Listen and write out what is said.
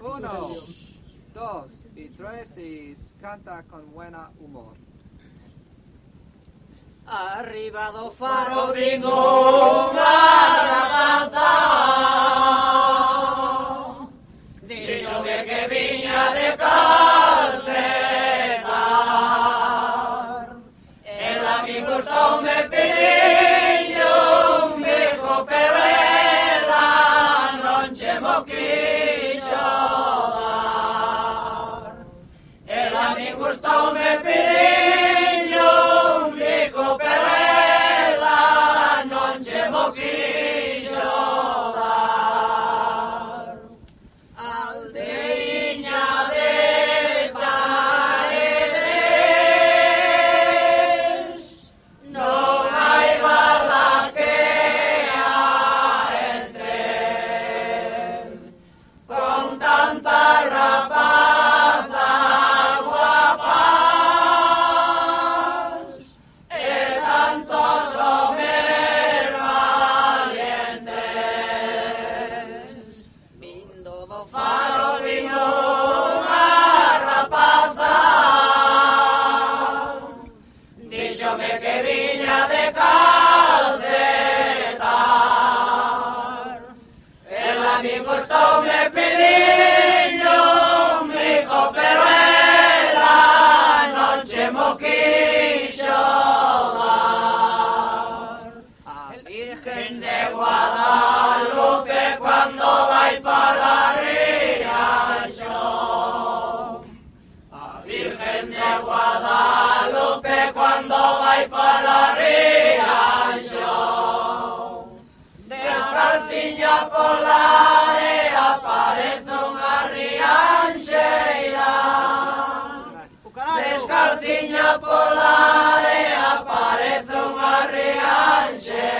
Uno, dos y tres y canta con buena humor. Arriba do faro vingo unha A mi gusto me pide mi gusto me pidió, mi hijo, pero en la noche moquillo dar. A Virgen de Guadalupe cuando va y para la riacho. A Virgen de Guadalupe cuando va y para la riacho. Jay.